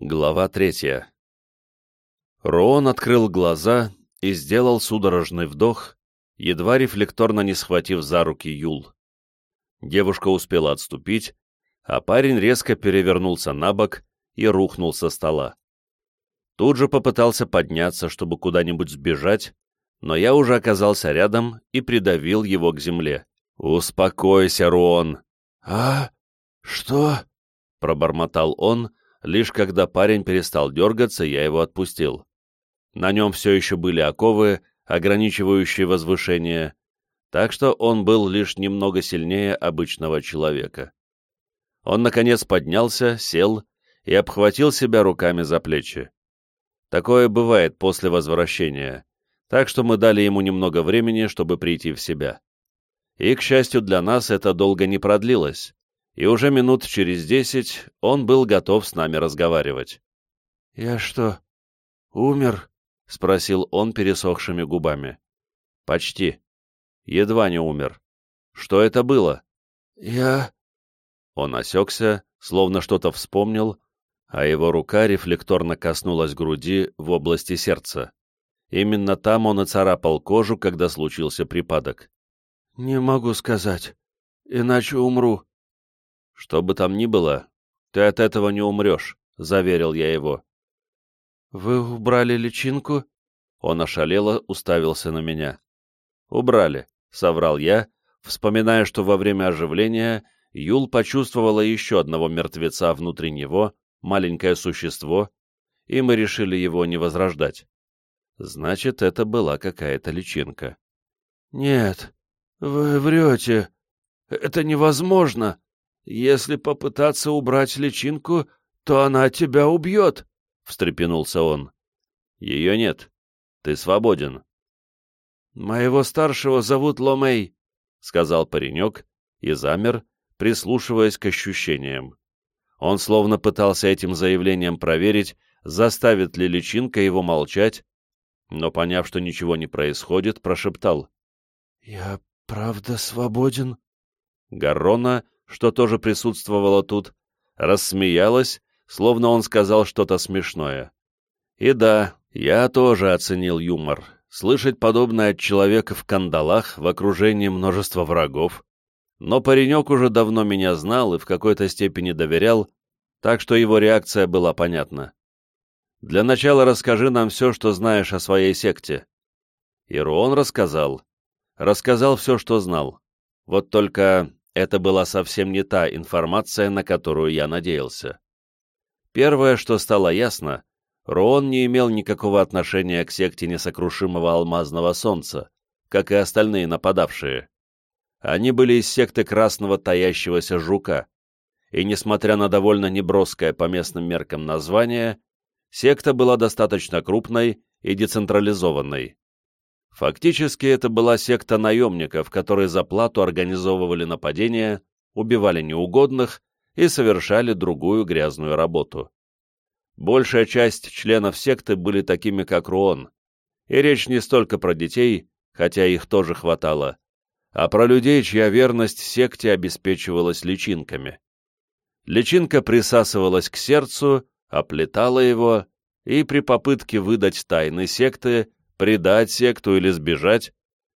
Глава третья. Роон открыл глаза и сделал судорожный вдох, едва рефлекторно не схватив за руки Юл. Девушка успела отступить, а парень резко перевернулся на бок и рухнул со стола. Тут же попытался подняться, чтобы куда-нибудь сбежать, но я уже оказался рядом и придавил его к земле. «Успокойся, Руон!» «А? Что?» — пробормотал он, лишь когда парень перестал дергаться, я его отпустил. На нем все еще были оковы, ограничивающие возвышение, так что он был лишь немного сильнее обычного человека. Он, наконец, поднялся, сел и обхватил себя руками за плечи. Такое бывает после возвращения, так что мы дали ему немного времени, чтобы прийти в себя. И, к счастью для нас, это долго не продлилось, и уже минут через десять он был готов с нами разговаривать. «Я что, умер?» — спросил он пересохшими губами. «Почти. Едва не умер. Что это было?» «Я...» Он осекся, словно что-то вспомнил, а его рука рефлекторно коснулась груди в области сердца. Именно там он и царапал кожу, когда случился припадок. «Не могу сказать, иначе умру», «Что бы там ни было, ты от этого не умрешь», — заверил я его. «Вы убрали личинку?» Он ошалело уставился на меня. «Убрали», — соврал я, вспоминая, что во время оживления Юл почувствовала еще одного мертвеца внутри него, маленькое существо, и мы решили его не возрождать. Значит, это была какая-то личинка. «Нет, вы врете. Это невозможно!» «Если попытаться убрать личинку, то она тебя убьет», — встрепенулся он. «Ее нет. Ты свободен». «Моего старшего зовут Ломей», — сказал паренек и замер, прислушиваясь к ощущениям. Он словно пытался этим заявлением проверить, заставит ли личинка его молчать, но, поняв, что ничего не происходит, прошептал. «Я правда свободен?» Гаррона что тоже присутствовало тут, рассмеялась, словно он сказал что-то смешное. И да, я тоже оценил юмор. Слышать подобное от человека в кандалах в окружении множества врагов. Но паренек уже давно меня знал и в какой-то степени доверял, так что его реакция была понятна. «Для начала расскажи нам все, что знаешь о своей секте». Ируон рассказал. Рассказал все, что знал. Вот только это была совсем не та информация, на которую я надеялся. Первое, что стало ясно, Роон не имел никакого отношения к секте несокрушимого алмазного солнца, как и остальные нападавшие. Они были из секты красного таящегося жука, и, несмотря на довольно неброское по местным меркам название, секта была достаточно крупной и децентрализованной. Фактически это была секта наемников, которые за плату организовывали нападения, убивали неугодных и совершали другую грязную работу. Большая часть членов секты были такими, как Руон, и речь не столько про детей, хотя их тоже хватало, а про людей, чья верность секте обеспечивалась личинками. Личинка присасывалась к сердцу, оплетала его, и при попытке выдать тайны секты предать секту или сбежать,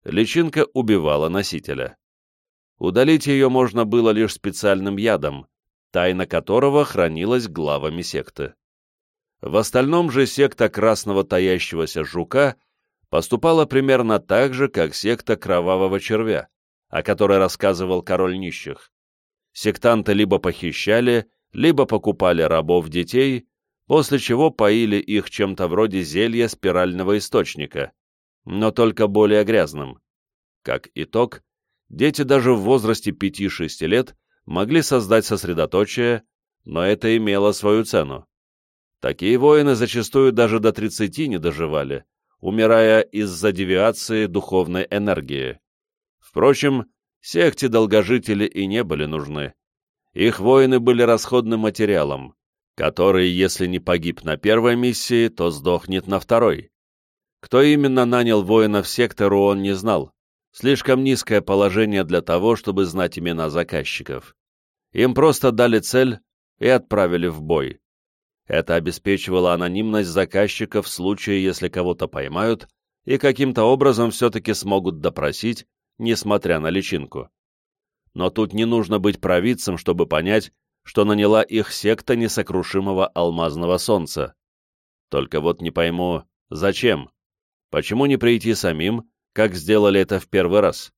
личинка убивала носителя. Удалить ее можно было лишь специальным ядом, тайна которого хранилась главами секты. В остальном же секта красного таящегося жука поступала примерно так же, как секта кровавого червя, о которой рассказывал король нищих. Сектанты либо похищали, либо покупали рабов-детей, после чего поили их чем-то вроде зелья спирального источника, но только более грязным. Как итог, дети даже в возрасте 5-6 лет могли создать сосредоточие, но это имело свою цену. Такие воины зачастую даже до 30 не доживали, умирая из-за девиации духовной энергии. Впрочем, секте долгожители и не были нужны. Их воины были расходным материалом, который, если не погиб на первой миссии, то сдохнет на второй. Кто именно нанял воинов сектору, он не знал. Слишком низкое положение для того, чтобы знать имена заказчиков. Им просто дали цель и отправили в бой. Это обеспечивало анонимность заказчика в случае, если кого-то поймают и каким-то образом все-таки смогут допросить, несмотря на личинку. Но тут не нужно быть провидцем, чтобы понять, что наняла их секта несокрушимого алмазного солнца. Только вот не пойму, зачем? Почему не прийти самим, как сделали это в первый раз?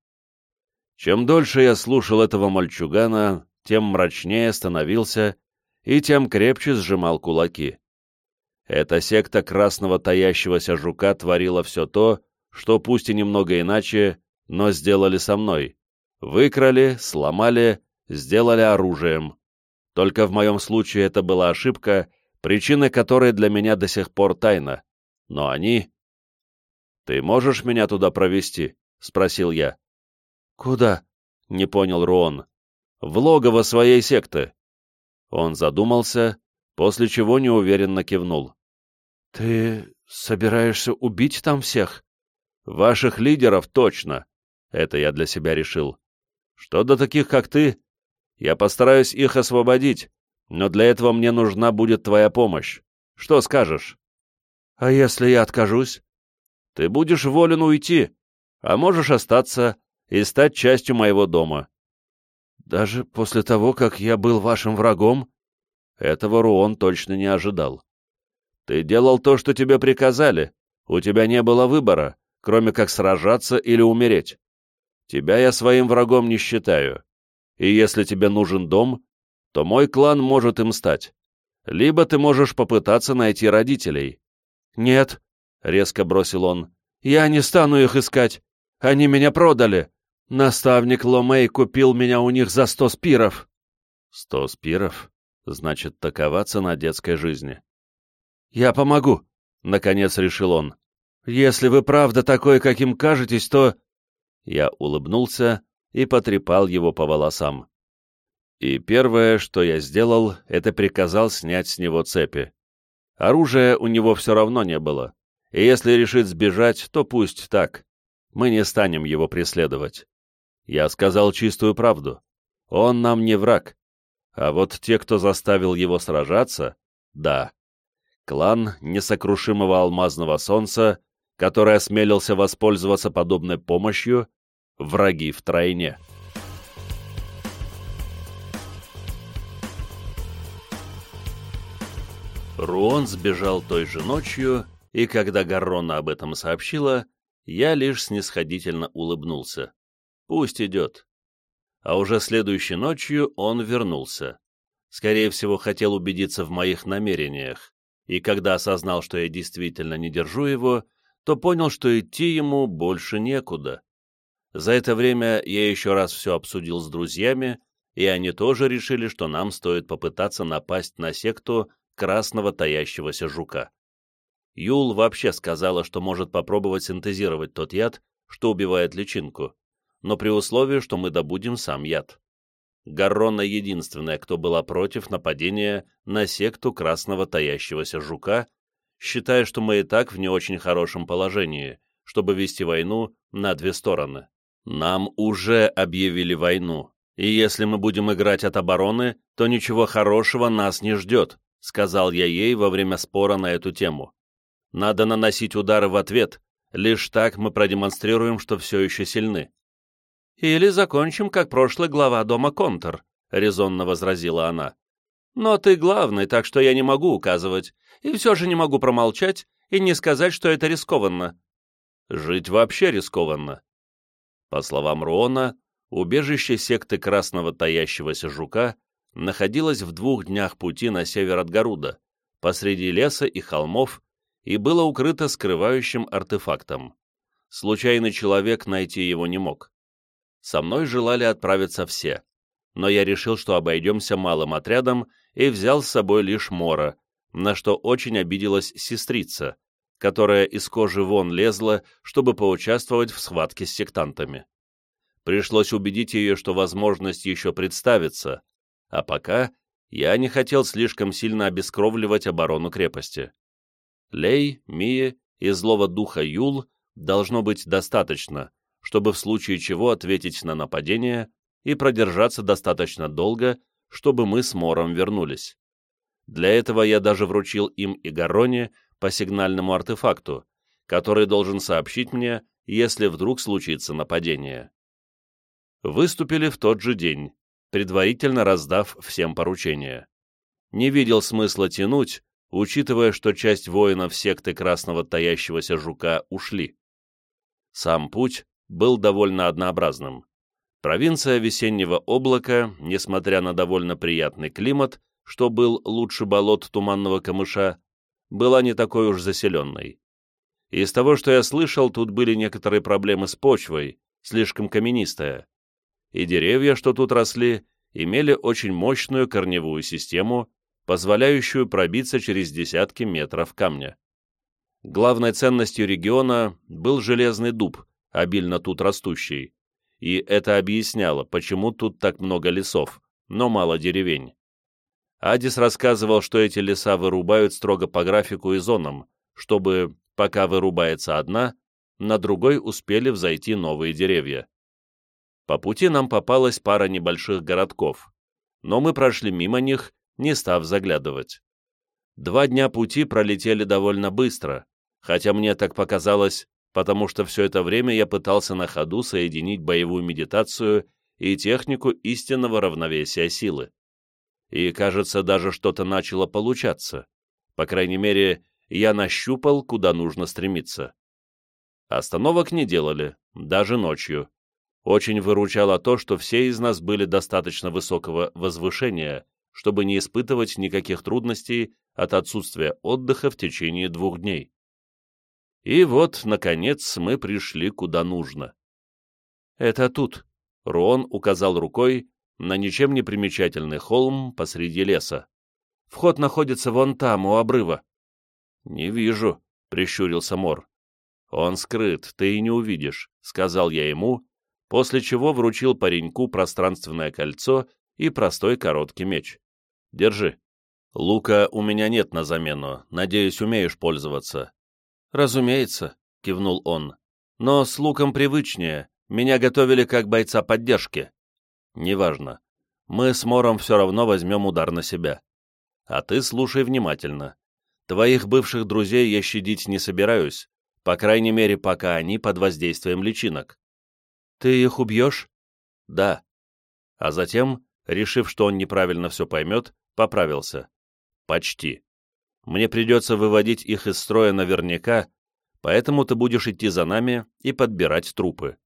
Чем дольше я слушал этого мальчугана, тем мрачнее становился и тем крепче сжимал кулаки. Эта секта красного таящегося жука творила все то, что пусть и немного иначе, но сделали со мной. Выкрали, сломали, сделали оружием. Только в моем случае это была ошибка, причина которой для меня до сих пор тайна. Но они... «Ты можешь меня туда провести?» — спросил я. «Куда?» — не понял Руон. «В логово своей секты». Он задумался, после чего неуверенно кивнул. «Ты собираешься убить там всех?» «Ваших лидеров точно!» Это я для себя решил. «Что до таких, как ты? Я постараюсь их освободить, но для этого мне нужна будет твоя помощь. Что скажешь?» «А если я откажусь?» «Ты будешь волен уйти, а можешь остаться и стать частью моего дома». «Даже после того, как я был вашим врагом?» Этого Руон точно не ожидал. Ты делал то, что тебе приказали. У тебя не было выбора, кроме как сражаться или умереть. Тебя я своим врагом не считаю. И если тебе нужен дом, то мой клан может им стать. Либо ты можешь попытаться найти родителей. Нет, — резко бросил он, — я не стану их искать. Они меня продали. Наставник Ломей купил меня у них за сто спиров. Сто спиров? Значит, такова цена детской жизни. «Я помогу», — наконец решил он. «Если вы правда такой, каким кажетесь, то...» Я улыбнулся и потрепал его по волосам. И первое, что я сделал, это приказал снять с него цепи. Оружия у него все равно не было, и если решит сбежать, то пусть так. Мы не станем его преследовать. Я сказал чистую правду. Он нам не враг. А вот те, кто заставил его сражаться, да клан несокрушимого алмазного солнца, который осмелился воспользоваться подобной помощью, враги втройне. Руон сбежал той же ночью, и когда Гаррона об этом сообщила, я лишь снисходительно улыбнулся. Пусть идет. А уже следующей ночью он вернулся. Скорее всего, хотел убедиться в моих намерениях и когда осознал, что я действительно не держу его, то понял, что идти ему больше некуда. За это время я еще раз все обсудил с друзьями, и они тоже решили, что нам стоит попытаться напасть на секту красного таящегося жука. Юл вообще сказала, что может попробовать синтезировать тот яд, что убивает личинку, но при условии, что мы добудем сам яд. Гаррона единственная, кто была против нападения на секту красного таящегося жука, считая, что мы и так в не очень хорошем положении, чтобы вести войну на две стороны. Нам уже объявили войну, и если мы будем играть от обороны, то ничего хорошего нас не ждет, сказал я ей во время спора на эту тему. Надо наносить удары в ответ, лишь так мы продемонстрируем, что все еще сильны. «Или закончим, как прошлый глава дома Контор», — резонно возразила она. «Но ты главный, так что я не могу указывать, и все же не могу промолчать и не сказать, что это рискованно». «Жить вообще рискованно». По словам Руона, убежище секты Красного Таящегося Жука находилось в двух днях пути на север от Гаруда, посреди леса и холмов, и было укрыто скрывающим артефактом. Случайный человек найти его не мог. Со мной желали отправиться все, но я решил, что обойдемся малым отрядом и взял с собой лишь Мора, на что очень обиделась сестрица, которая из кожи вон лезла, чтобы поучаствовать в схватке с сектантами. Пришлось убедить ее, что возможность еще представится, а пока я не хотел слишком сильно обескровливать оборону крепости. Лей, Мия и злого духа Юл должно быть достаточно, чтобы в случае чего ответить на нападение и продержаться достаточно долго, чтобы мы с Мором вернулись. Для этого я даже вручил им и Гарроне по сигнальному артефакту, который должен сообщить мне, если вдруг случится нападение. Выступили в тот же день, предварительно раздав всем поручения. Не видел смысла тянуть, учитывая, что часть воинов секты Красного Таящегося Жука ушли. Сам путь был довольно однообразным. Провинция Весеннего Облака, несмотря на довольно приятный климат, что был лучше болот Туманного Камыша, была не такой уж заселенной. Из того, что я слышал, тут были некоторые проблемы с почвой, слишком каменистая. И деревья, что тут росли, имели очень мощную корневую систему, позволяющую пробиться через десятки метров камня. Главной ценностью региона был железный дуб, обильно тут растущий, и это объясняло, почему тут так много лесов, но мало деревень. Адис рассказывал, что эти леса вырубают строго по графику и зонам, чтобы, пока вырубается одна, на другой успели взойти новые деревья. По пути нам попалась пара небольших городков, но мы прошли мимо них, не став заглядывать. Два дня пути пролетели довольно быстро, хотя мне так показалось, потому что все это время я пытался на ходу соединить боевую медитацию и технику истинного равновесия силы. И, кажется, даже что-то начало получаться. По крайней мере, я нащупал, куда нужно стремиться. Остановок не делали, даже ночью. Очень выручало то, что все из нас были достаточно высокого возвышения, чтобы не испытывать никаких трудностей от отсутствия отдыха в течение двух дней. И вот, наконец, мы пришли куда нужно. «Это тут», — Рон указал рукой на ничем не примечательный холм посреди леса. «Вход находится вон там, у обрыва». «Не вижу», — прищурился Мор. «Он скрыт, ты и не увидишь», — сказал я ему, после чего вручил пареньку пространственное кольцо и простой короткий меч. «Держи. Лука у меня нет на замену, надеюсь, умеешь пользоваться. «Разумеется», — кивнул он. «Но с луком привычнее. Меня готовили как бойца поддержки». «Неважно. Мы с Мором все равно возьмем удар на себя. А ты слушай внимательно. Твоих бывших друзей я щадить не собираюсь, по крайней мере, пока они под воздействием личинок». «Ты их убьешь?» «Да». А затем, решив, что он неправильно все поймет, поправился. «Почти». Мне придется выводить их из строя наверняка, поэтому ты будешь идти за нами и подбирать трупы.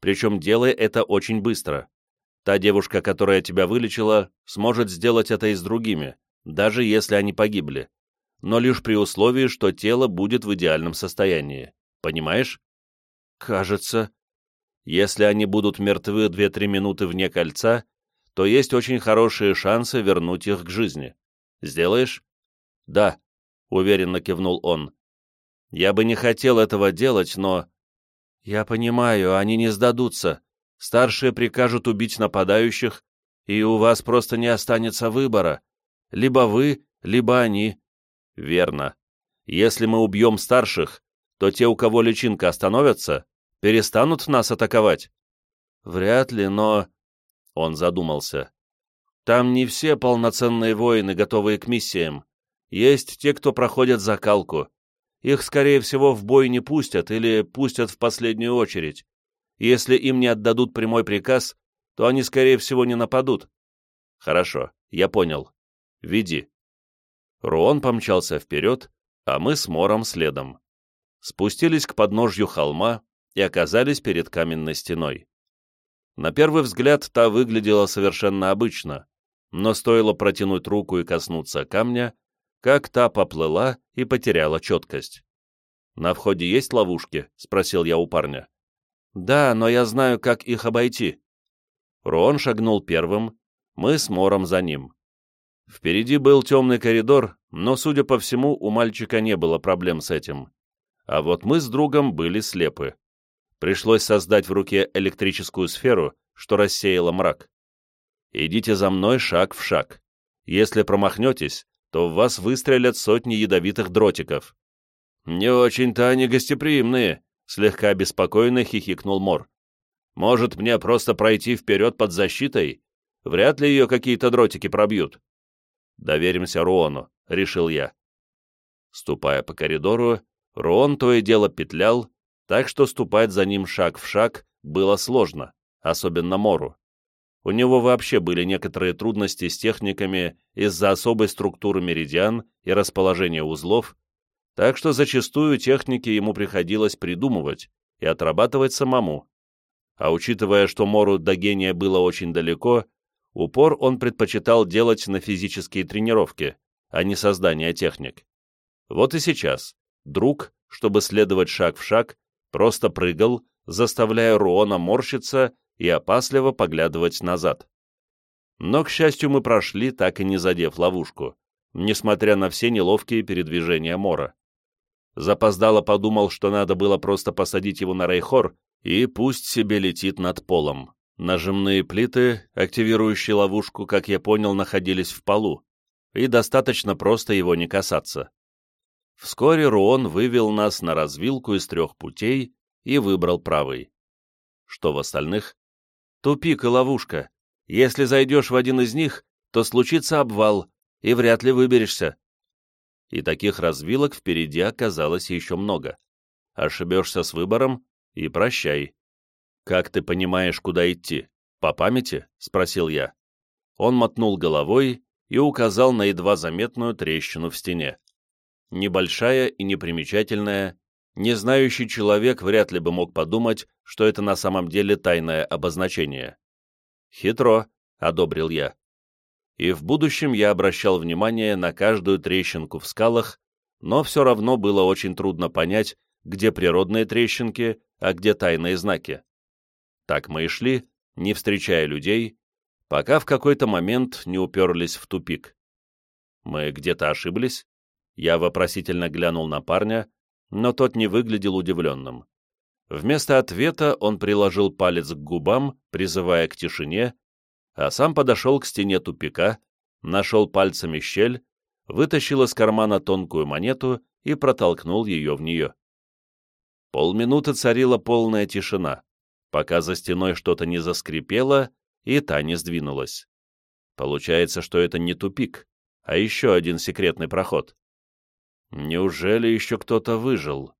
Причем делай это очень быстро. Та девушка, которая тебя вылечила, сможет сделать это и с другими, даже если они погибли. Но лишь при условии, что тело будет в идеальном состоянии. Понимаешь? Кажется. Если они будут мертвы 2-3 минуты вне кольца, то есть очень хорошие шансы вернуть их к жизни. Сделаешь? «Да», — уверенно кивнул он. «Я бы не хотел этого делать, но...» «Я понимаю, они не сдадутся. Старшие прикажут убить нападающих, и у вас просто не останется выбора. Либо вы, либо они». «Верно. Если мы убьем старших, то те, у кого личинка остановятся, перестанут нас атаковать». «Вряд ли, но...» Он задумался. «Там не все полноценные воины, готовые к миссиям. Есть те, кто проходят закалку. Их, скорее всего, в бой не пустят или пустят в последнюю очередь. Если им не отдадут прямой приказ, то они, скорее всего, не нападут. Хорошо, я понял. Веди. Руон помчался вперед, а мы с Мором следом. Спустились к подножью холма и оказались перед каменной стеной. На первый взгляд та выглядела совершенно обычно, но стоило протянуть руку и коснуться камня, как та поплыла и потеряла четкость. «На входе есть ловушки?» — спросил я у парня. «Да, но я знаю, как их обойти». Рон шагнул первым, мы с Мором за ним. Впереди был темный коридор, но, судя по всему, у мальчика не было проблем с этим. А вот мы с другом были слепы. Пришлось создать в руке электрическую сферу, что рассеяло мрак. «Идите за мной шаг в шаг. Если промахнетесь, то в вас выстрелят сотни ядовитых дротиков. «Не очень-то они гостеприимные», — слегка обеспокоенно хихикнул Мор. «Может, мне просто пройти вперед под защитой? Вряд ли ее какие-то дротики пробьют». Доверимся Руону, решил я. Ступая по коридору, Руон то и дело петлял, так что ступать за ним шаг в шаг было сложно, особенно Мору. У него вообще были некоторые трудности с техниками из-за особой структуры меридиан и расположения узлов, так что зачастую техники ему приходилось придумывать и отрабатывать самому. А учитывая, что Мору до гения было очень далеко, упор он предпочитал делать на физические тренировки, а не создание техник. Вот и сейчас друг, чтобы следовать шаг в шаг, просто прыгал, заставляя Руона морщиться и опасливо поглядывать назад. Но, к счастью, мы прошли, так и не задев ловушку, несмотря на все неловкие передвижения Мора. Запоздало подумал, что надо было просто посадить его на Рейхор, и пусть себе летит над полом. Нажимные плиты, активирующие ловушку, как я понял, находились в полу, и достаточно просто его не касаться. Вскоре Руон вывел нас на развилку из трех путей и выбрал правый. Что в остальных? Тупик и ловушка. Если зайдешь в один из них, то случится обвал, и вряд ли выберешься. И таких развилок впереди оказалось еще много. Ошибешься с выбором и прощай. «Как ты понимаешь, куда идти? По памяти?» — спросил я. Он мотнул головой и указал на едва заметную трещину в стене. Небольшая и непримечательная, не знающий человек вряд ли бы мог подумать, что это на самом деле тайное обозначение. «Хитро», — одобрил я. И в будущем я обращал внимание на каждую трещинку в скалах, но все равно было очень трудно понять, где природные трещинки, а где тайные знаки. Так мы и шли, не встречая людей, пока в какой-то момент не уперлись в тупик. Мы где-то ошиблись? Я вопросительно глянул на парня, но тот не выглядел удивленным. Вместо ответа он приложил палец к губам, призывая к тишине, а сам подошел к стене тупика, нашел пальцами щель, вытащил из кармана тонкую монету и протолкнул ее в нее. Полминуты царила полная тишина, пока за стеной что-то не заскрипело и та не сдвинулась. Получается, что это не тупик, а еще один секретный проход. Неужели еще кто-то выжил?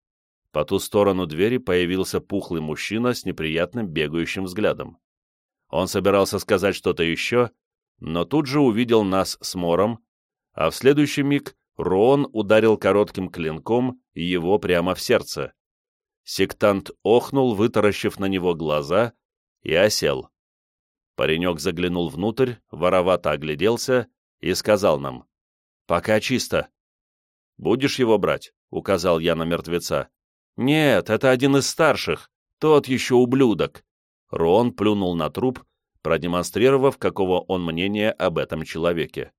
По ту сторону двери появился пухлый мужчина с неприятным бегающим взглядом. Он собирался сказать что-то еще, но тут же увидел нас с Мором, а в следующий миг Рон ударил коротким клинком его прямо в сердце. Сектант охнул, вытаращив на него глаза, и осел. Паренек заглянул внутрь, воровато огляделся и сказал нам, «Пока чисто. «Будешь его брать?» — указал я на мертвеца. «Нет, это один из старших, тот еще ублюдок». Рон плюнул на труп, продемонстрировав, какого он мнения об этом человеке.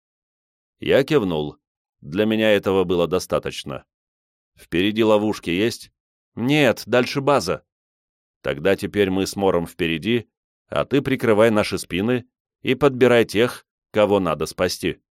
Я кивнул. Для меня этого было достаточно. «Впереди ловушки есть?» «Нет, дальше база». «Тогда теперь мы с Мором впереди, а ты прикрывай наши спины и подбирай тех, кого надо спасти».